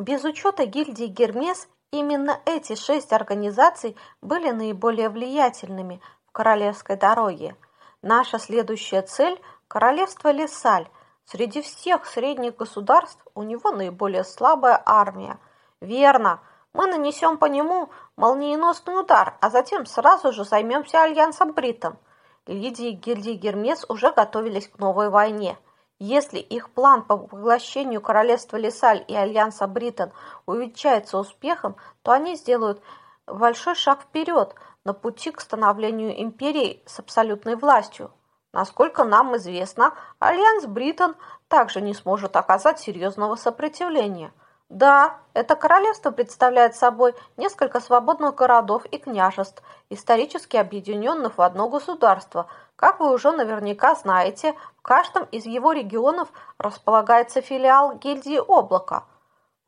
Без учета гильдии Гермес, именно эти шесть организаций были наиболее влиятельными в Королевской дороге. Наша следующая цель – Королевство Лесаль. Среди всех средних государств у него наиболее слабая армия. Верно, мы нанесем по нему молниеносный удар, а затем сразу же займемся альянсом Бритом. Лидии гильдии Гермес уже готовились к новой войне – если их план по поглощению королевства Лесаль и альянса Бритон увенчается успехом, то они сделают большой шаг вперед на пути к становлению империи с абсолютной властью. Насколько нам известно, альянс Бритон также не сможет оказать серьезного сопротивления. Да, это королевство представляет собой несколько свободных городов и княжеств, исторически объединенных в одно государство – как вы уже наверняка знаете, в каждом из его регионов располагается филиал гильдии облака.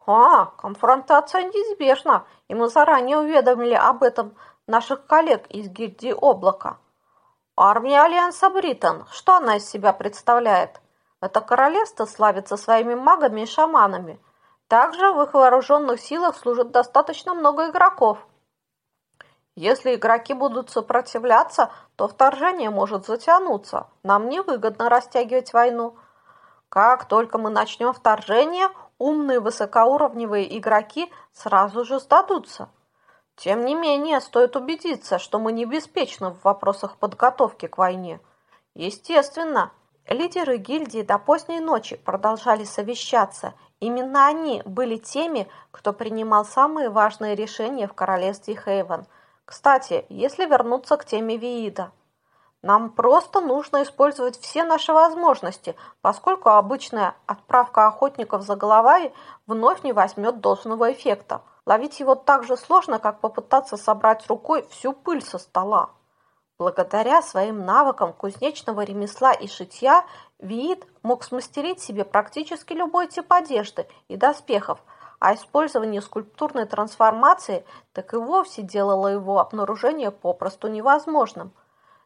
А, конфронтация неизбежна, и мы заранее уведомили об этом наших коллег из гильдии облака. Армия Альянса Бритон, что она из себя представляет? Это королевство славится своими магами и шаманами. Также в их вооруженных силах служит достаточно много игроков – если игроки будут сопротивляться, то вторжение может затянуться. Нам невыгодно растягивать войну. Как только мы начнем вторжение, умные высокоуровневые игроки сразу же сдадутся. Тем не менее, стоит убедиться, что мы не беспечны в вопросах подготовки к войне. Естественно, лидеры гильдии до поздней ночи продолжали совещаться. Именно они были теми, кто принимал самые важные решения в королевстве Хейвен – кстати, если вернуться к теме Виида, нам просто нужно использовать все наши возможности, поскольку обычная отправка охотников за головой вновь не возьмет должного эффекта. Ловить его так же сложно, как попытаться собрать рукой всю пыль со стола. Благодаря своим навыкам кузнечного ремесла и шитья Виит мог смастерить себе практически любой тип одежды и доспехов – а использование скульптурной трансформации так и вовсе делало его обнаружение попросту невозможным.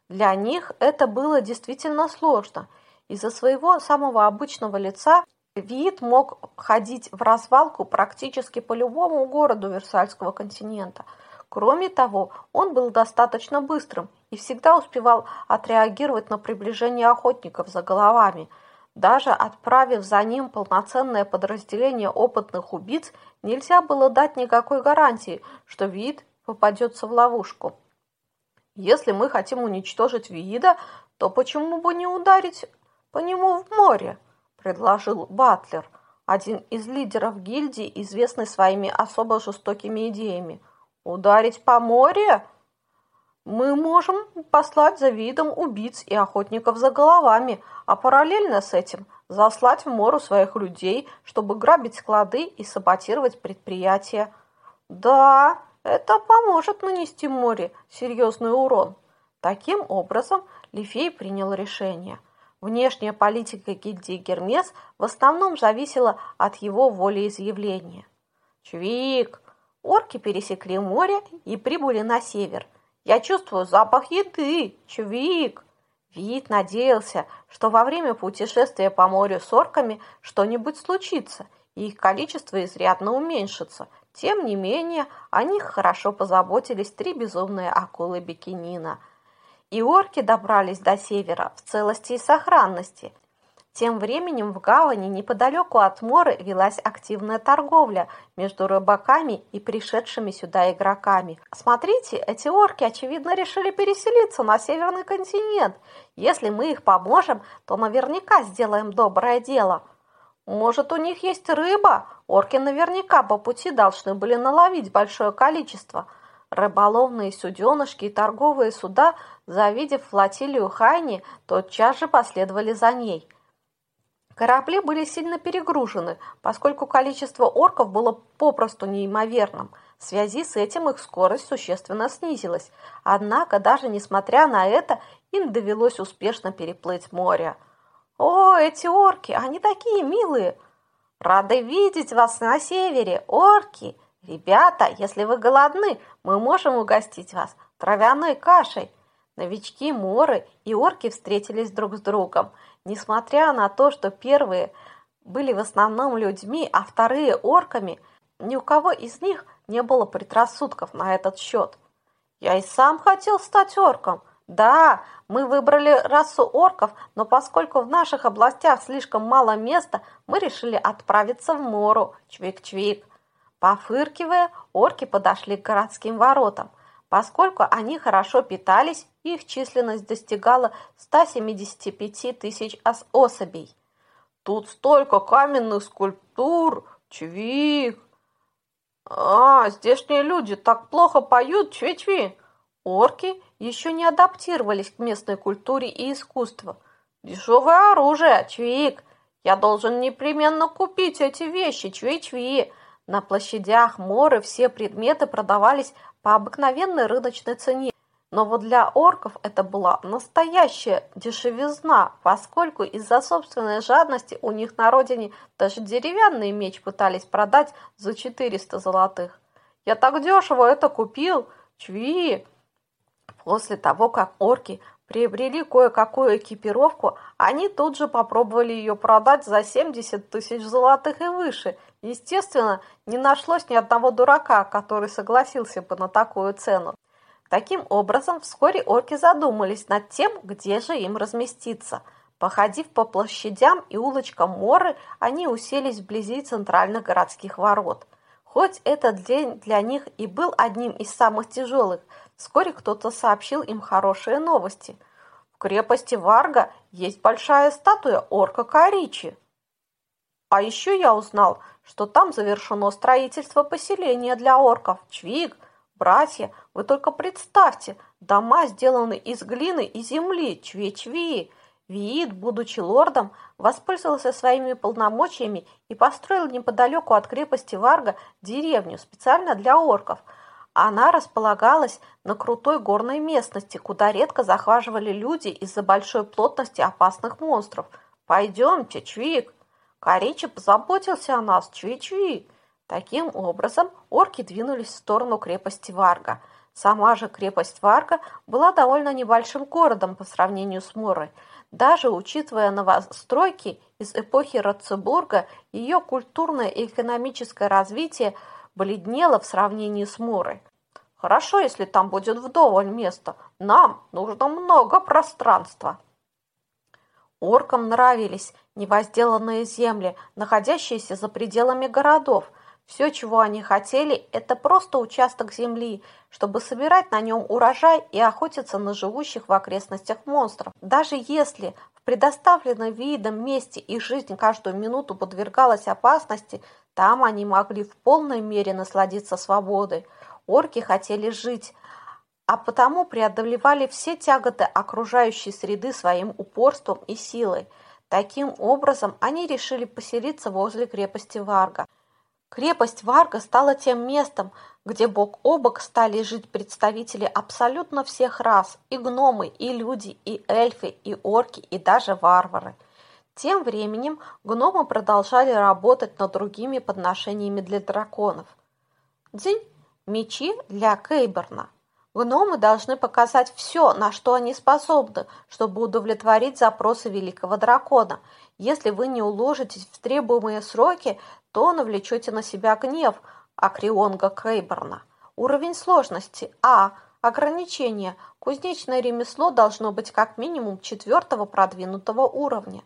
Для них это было действительно сложно. Из-за своего самого обычного лица вид мог ходить в развалку практически по любому городу Версальского континента. Кроме того, он был достаточно быстрым и всегда успевал отреагировать на приближение охотников за головами – даже отправив за ним полноценное подразделение опытных убийц, нельзя было дать никакой гарантии, что вид попадется в ловушку. Если мы хотим уничтожить Виида, то почему бы не ударить по нему в море? предложил Батлер, один из лидеров гильдии, известный своими особо жестокими идеями. Ударить по морю? Мы можем послать за видом убийц и охотников за головами, а параллельно с этим заслать в мору своих людей, чтобы грабить склады и саботировать предприятия. Да, это поможет нанести море серьезный урон. Таким образом, Лифей принял решение. Внешняя политика гильдии Гермес в основном зависела от его волеизъявления. Чвик! Орки пересекли море и прибыли на север – я чувствую запах еды, чувик. Вид надеялся, что во время путешествия по морю с орками что-нибудь случится, и их количество изрядно уменьшится. Тем не менее, о них хорошо позаботились три безумные акулы Бикинина. И орки добрались до севера в целости и сохранности – тем временем в гавани неподалеку от моря велась активная торговля между рыбаками и пришедшими сюда игроками. Смотрите, эти орки, очевидно, решили переселиться на северный континент. Если мы их поможем, то наверняка сделаем доброе дело. Может, у них есть рыба? Орки наверняка по пути должны были наловить большое количество. Рыболовные суденышки и торговые суда, завидев флотилию Хайни, тотчас же последовали за ней – Корабли были сильно перегружены, поскольку количество орков было попросту неимоверным. В связи с этим их скорость существенно снизилась. Однако, даже несмотря на это, им довелось успешно переплыть море. «О, эти орки! Они такие милые!» «Рады видеть вас на севере, орки! Ребята, если вы голодны, мы можем угостить вас травяной кашей!» Новички Моры и орки встретились друг с другом – Несмотря на то, что первые были в основном людьми, а вторые орками, ни у кого из них не было предрассудков на этот счет. Я и сам хотел стать орком. Да, мы выбрали расу орков, но поскольку в наших областях слишком мало места, мы решили отправиться в Мору, чвик-чвик. Пофыркивая, орки подошли к городским воротам. Поскольку они хорошо питались, их численность достигала 175 тысяч особей. Тут столько каменных скульптур, чвик. А, здешние люди так плохо поют, чви-чви. Орки еще не адаптировались к местной культуре и искусству. Дешевое оружие, чвик. Я должен непременно купить эти вещи, чви-чви. На площадях Моры все предметы продавались по обыкновенной рыночной цене. Но вот для орков это была настоящая дешевизна, поскольку из-за собственной жадности у них на родине даже деревянный меч пытались продать за 400 золотых. Я так дешево это купил, чви! После того, как орки приобрели кое-какую экипировку, они тут же попробовали ее продать за 70 тысяч золотых и выше. Естественно, не нашлось ни одного дурака, который согласился бы на такую цену. Таким образом, вскоре орки задумались над тем, где же им разместиться. Походив по площадям и улочкам Моры, они уселись вблизи центральных городских ворот. Хоть этот день для них и был одним из самых тяжелых, вскоре кто-то сообщил им хорошие новости. В крепости Варга есть большая статуя орка Каричи. А еще я узнал, что там завершено строительство поселения для орков. Чвик, братья, вы только представьте, дома сделаны из глины и земли. Чви-чви. Виит, будучи лордом, воспользовался своими полномочиями и построил неподалеку от крепости Варга деревню специально для орков – она располагалась на крутой горной местности, куда редко захаживали люди из-за большой плотности опасных монстров. «Пойдемте, Чвик!» Коричи позаботился о нас, Чви-Чви. Таким образом, орки двинулись в сторону крепости Варга. Сама же крепость Варга была довольно небольшим городом по сравнению с Морой. Даже учитывая новостройки из эпохи Ротцебурга, ее культурное и экономическое развитие бледнело в сравнении с Морой. Хорошо, если там будет вдоволь места. Нам нужно много пространства. Оркам нравились невозделанные земли, находящиеся за пределами городов. Все, чего они хотели, это просто участок земли, чтобы собирать на нем урожай и охотиться на живущих в окрестностях монстров. Даже если в предоставленном видом месте их жизнь каждую минуту подвергалась опасности, там они могли в полной мере насладиться свободой. Орки хотели жить, а потому преодолевали все тяготы окружающей среды своим упорством и силой. Таким образом, они решили поселиться возле крепости Варга. Крепость Варга стала тем местом, где бок о бок стали жить представители абсолютно всех рас, и гномы, и люди, и эльфы, и орки, и даже варвары. Тем временем гномы продолжали работать над другими подношениями для драконов. День Мечи для Кейберна. Гномы должны показать все, на что они способны, чтобы удовлетворить запросы великого дракона. Если вы не уложитесь в требуемые сроки, то навлечете на себя гнев Акрионга Кейберна. Уровень сложности А. Ограничение. Кузнечное ремесло должно быть как минимум четвертого продвинутого уровня.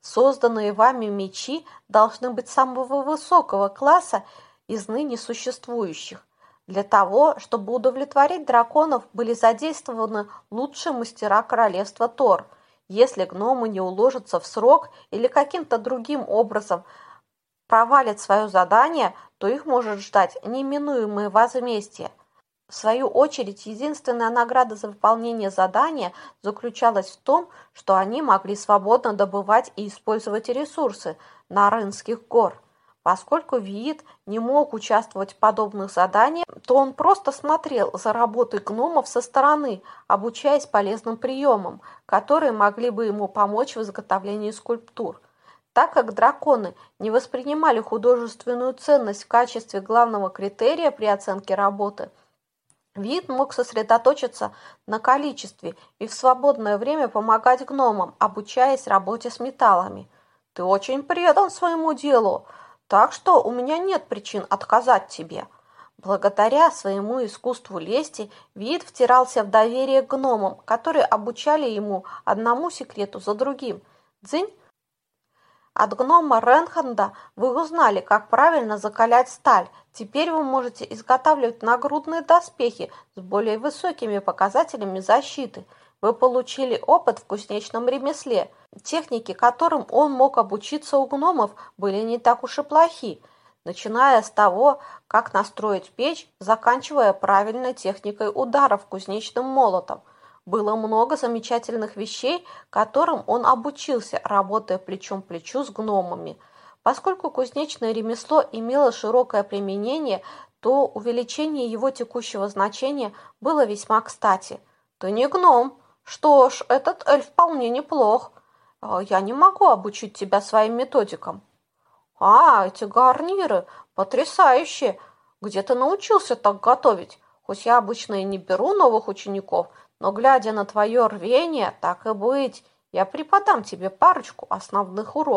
Созданные вами мечи должны быть самого высокого класса из ныне существующих. Для того, чтобы удовлетворить драконов, были задействованы лучшие мастера королевства Тор. Если гномы не уложатся в срок или каким-то другим образом провалят свое задание, то их может ждать неминуемое возмездие. В свою очередь, единственная награда за выполнение задания заключалась в том, что они могли свободно добывать и использовать ресурсы на Рынских гор. Поскольку Виит не мог участвовать в подобных заданиях, то он просто смотрел за работой гномов со стороны, обучаясь полезным приемам, которые могли бы ему помочь в изготовлении скульптур. Так как драконы не воспринимали художественную ценность в качестве главного критерия при оценке работы, Вид мог сосредоточиться на количестве и в свободное время помогать гномам, обучаясь работе с металлами. «Ты очень предан своему делу!» Так что у меня нет причин отказать тебе. Благодаря своему искусству лести Вид втирался в доверие к гномам, которые обучали ему одному секрету за другим. Дзынь от гнома Ренханда вы узнали, как правильно закалять сталь. Теперь вы можете изготавливать нагрудные доспехи с более высокими показателями защиты. Вы получили опыт в кузнечном ремесле. Техники, которым он мог обучиться у гномов, были не так уж и плохи, начиная с того, как настроить печь, заканчивая правильной техникой ударов кузнечным молотом. Было много замечательных вещей, которым он обучился, работая плечом к плечу с гномами. Поскольку кузнечное ремесло имело широкое применение, то увеличение его текущего значения было весьма кстати. «Ты не гном. Что ж, этот эльф вполне неплох. А, я не могу обучить тебя своим методикам». «А, эти гарниры потрясающие! Где ты научился так готовить? Хоть я обычно и не беру новых учеников, но, глядя на твое рвение, так и быть, я преподам тебе парочку основных уроков.